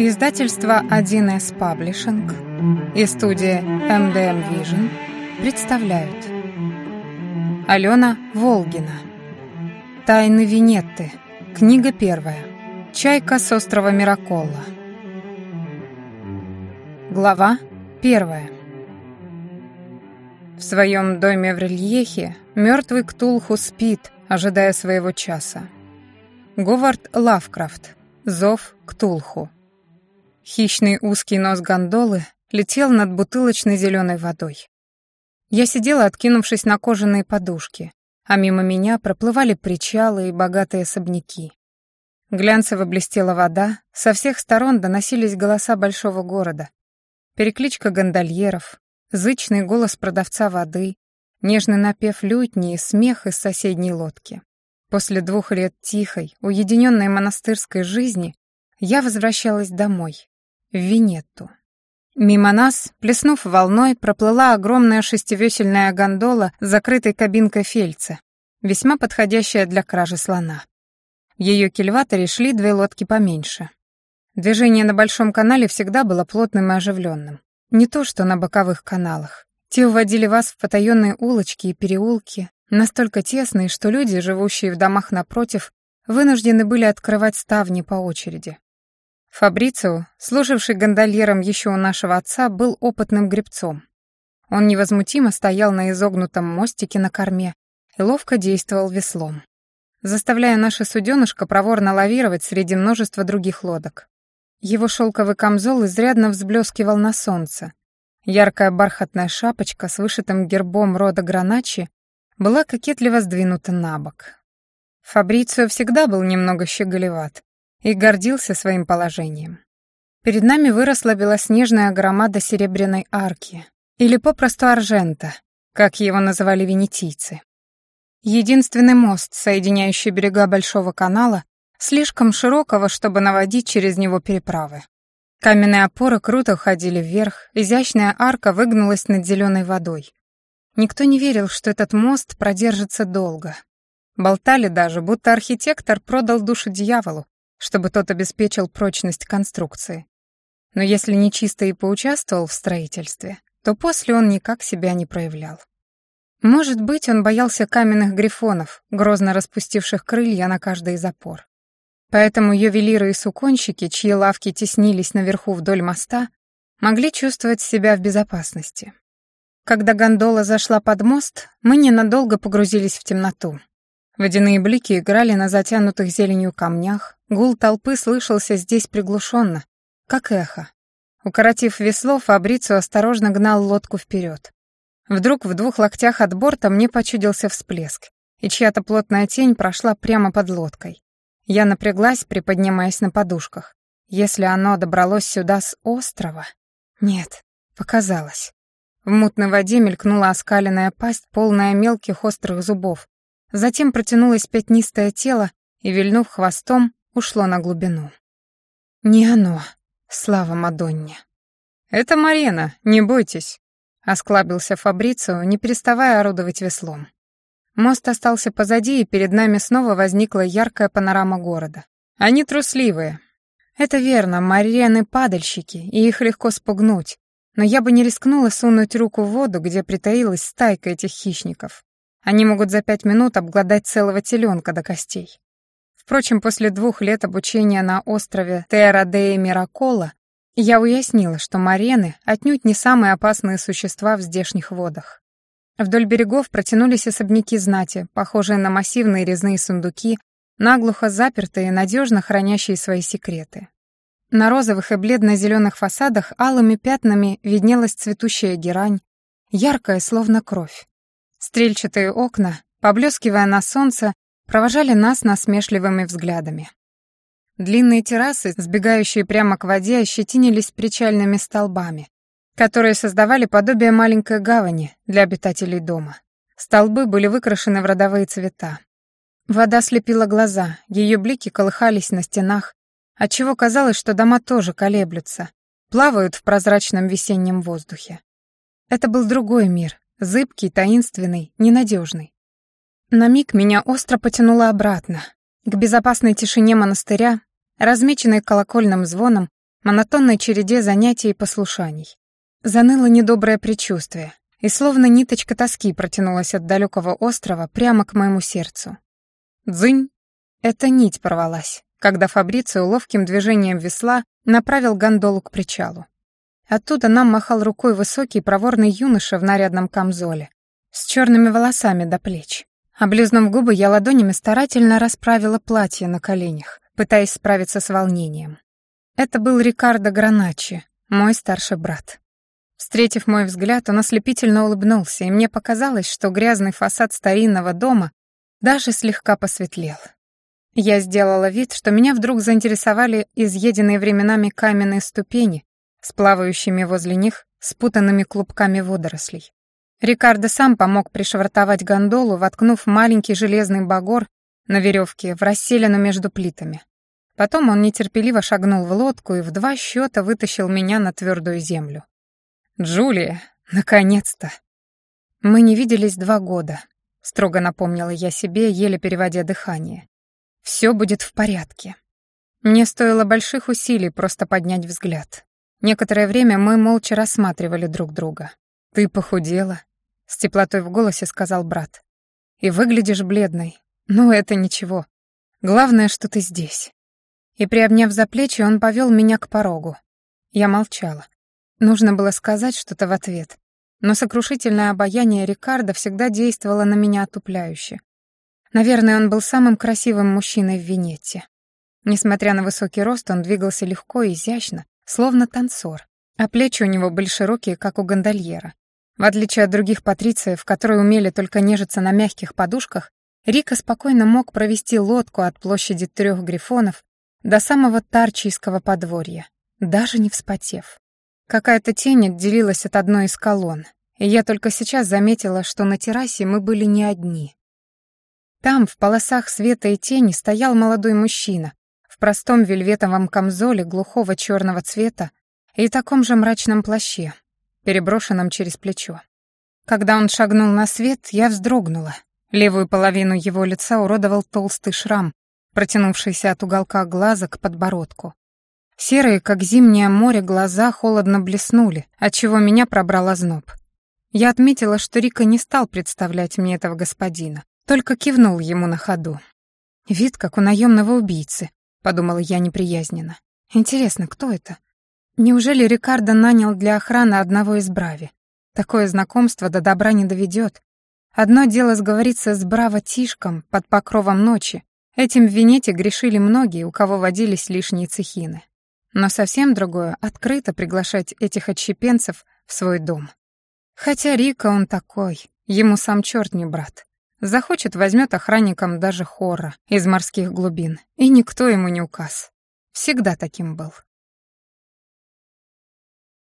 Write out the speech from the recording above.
Издательство 1С Паблишинг и студия MDM Vision представляют. Алена Волгина. Тайны Венетты Книга первая. Чайка с острова Мираколла Глава первая. В своем доме в рельефе мертвый Ктулху спит, ожидая своего часа. Говард Лавкрафт. Зов Ктулху Хищный узкий нос гондолы летел над бутылочной зеленой водой. Я сидела, откинувшись на кожаные подушки, а мимо меня проплывали причалы и богатые особняки. Глянцево блестела вода, со всех сторон доносились голоса большого города. Перекличка гондольеров, зычный голос продавца воды, нежный напев лютни и смех из соседней лодки. После двух лет тихой, уединенной монастырской жизни я возвращалась домой, в Венетту. Мимо нас, плеснув волной, проплыла огромная шестивесельная гондола с закрытой кабинкой фельдца, весьма подходящая для кражи слона. В ее кильваторе шли две лодки поменьше. Движение на Большом канале всегда было плотным и оживленным. Не то, что на боковых каналах. Те уводили вас в потаенные улочки и переулки, настолько тесные, что люди, живущие в домах напротив, вынуждены были открывать ставни по очереди. Фабрицио, служивший гондольером еще у нашего отца, был опытным гребцом. Он невозмутимо стоял на изогнутом мостике на корме и ловко действовал веслом, заставляя наше суденышко проворно лавировать среди множества других лодок. Его шелковый камзол изрядно взблескивал на солнце. Яркая бархатная шапочка с вышитым гербом рода Граначи была кокетливо сдвинута на бок. Фабрицио всегда был немного щеголеват, и гордился своим положением. Перед нами выросла белоснежная громада серебряной арки, или попросту аржента, как его называли венетийцы. Единственный мост, соединяющий берега Большого канала, слишком широкого, чтобы наводить через него переправы. Каменные опоры круто уходили вверх, изящная арка выгнулась над зеленой водой. Никто не верил, что этот мост продержится долго. Болтали даже, будто архитектор продал душу дьяволу, чтобы тот обеспечил прочность конструкции. Но если нечисто и поучаствовал в строительстве, то после он никак себя не проявлял. Может быть, он боялся каменных грифонов, грозно распустивших крылья на каждый из опор. Поэтому ювелиры и суконщики, чьи лавки теснились наверху вдоль моста, могли чувствовать себя в безопасности. Когда гондола зашла под мост, мы ненадолго погрузились в темноту. Водяные блики играли на затянутых зеленью камнях, гул толпы слышался здесь приглушенно, как эхо. Укоротив весло, Фабрицу осторожно гнал лодку вперед. Вдруг в двух локтях от борта мне почудился всплеск, и чья-то плотная тень прошла прямо под лодкой. Я напряглась, приподнимаясь на подушках. Если оно добралось сюда с острова... Нет, показалось. В мутной воде мелькнула оскаленная пасть, полная мелких острых зубов, Затем протянулось пятнистое тело и, вильнув хвостом, ушло на глубину. «Не оно, слава Мадонне!» «Это Марена, не бойтесь!» — осклабился Фабрицио, не переставая орудовать веслом. Мост остался позади, и перед нами снова возникла яркая панорама города. Они трусливые. Это верно, марены падальщики, и их легко спугнуть, но я бы не рискнула сунуть руку в воду, где притаилась стайка этих хищников. Они могут за пять минут обглодать целого теленка до костей. Впрочем, после двух лет обучения на острове Терадея Миракола я уяснила, что марены отнюдь не самые опасные существа в здешних водах. Вдоль берегов протянулись особняки знати, похожие на массивные резные сундуки, наглухо запертые, надежно хранящие свои секреты. На розовых и бледно-зеленых фасадах алыми пятнами виднелась цветущая герань, яркая, словно кровь. Стрельчатые окна, поблескивая на солнце, провожали нас насмешливыми взглядами. Длинные террасы, сбегающие прямо к воде, ощетинились причальными столбами, которые создавали подобие маленькой гавани для обитателей дома. Столбы были выкрашены в родовые цвета. Вода слепила глаза, ее блики колыхались на стенах, отчего казалось, что дома тоже колеблются, плавают в прозрачном весеннем воздухе. Это был другой мир, Зыбкий, таинственный, ненадежный. На миг меня остро потянуло обратно, к безопасной тишине монастыря, размеченной колокольным звоном, монотонной череде занятий и послушаний. Заныло недоброе предчувствие, и словно ниточка тоски протянулась от далекого острова прямо к моему сердцу. Дзынь! Эта нить порвалась, когда Фабрицио ловким движением весла направил гондолу к причалу. Оттуда нам махал рукой высокий проворный юноша в нарядном камзоле, с черными волосами до плеч. Облизнув губы, я ладонями старательно расправила платье на коленях, пытаясь справиться с волнением. Это был Рикардо Граначи, мой старший брат. Встретив мой взгляд, он ослепительно улыбнулся, и мне показалось, что грязный фасад старинного дома даже слегка посветлел. Я сделала вид, что меня вдруг заинтересовали изъеденные временами каменные ступени с плавающими возле них спутанными клубками водорослей. Рикардо сам помог пришвартовать гондолу, воткнув маленький железный багор на веревке в расселину между плитами. Потом он нетерпеливо шагнул в лодку и в два счета вытащил меня на твердую землю. «Джулия, наконец-то!» «Мы не виделись два года», — строго напомнила я себе, еле переводя дыхание. «Все будет в порядке». Мне стоило больших усилий просто поднять взгляд. Некоторое время мы молча рассматривали друг друга. «Ты похудела?» — с теплотой в голосе сказал брат. «И выглядишь бледной. Ну, это ничего. Главное, что ты здесь». И, приобняв за плечи, он повел меня к порогу. Я молчала. Нужно было сказать что-то в ответ, но сокрушительное обаяние Рикардо всегда действовало на меня отупляюще. Наверное, он был самым красивым мужчиной в Венете. Несмотря на высокий рост, он двигался легко и изящно, словно танцор, а плечи у него были широкие, как у гондольера. В отличие от других патрициев, которые умели только нежиться на мягких подушках, Рика спокойно мог провести лодку от площади трех грифонов до самого Тарчийского подворья, даже не вспотев. Какая-то тень отделилась от одной из колонн, и я только сейчас заметила, что на террасе мы были не одни. Там, в полосах света и тени, стоял молодой мужчина простом вельветовом камзоле глухого черного цвета и таком же мрачном плаще, переброшенном через плечо. Когда он шагнул на свет, я вздрогнула. Левую половину его лица уродовал толстый шрам, протянувшийся от уголка глаза к подбородку. Серые, как зимнее море, глаза холодно блеснули, отчего меня пробрал озноб. Я отметила, что Рика не стал представлять мне этого господина, только кивнул ему на ходу. «Вид, как у наемного убийцы», — подумала я неприязненно. «Интересно, кто это? Неужели Рикардо нанял для охраны одного из Брави? Такое знакомство до добра не доведет. Одно дело сговориться с Браво-Тишком под покровом ночи. Этим в Венете грешили многие, у кого водились лишние цехины. Но совсем другое — открыто приглашать этих отщепенцев в свой дом. Хотя Рика он такой, ему сам черт не брат. Захочет, возьмет охранником даже хора из морских глубин, и никто ему не указ. Всегда таким был.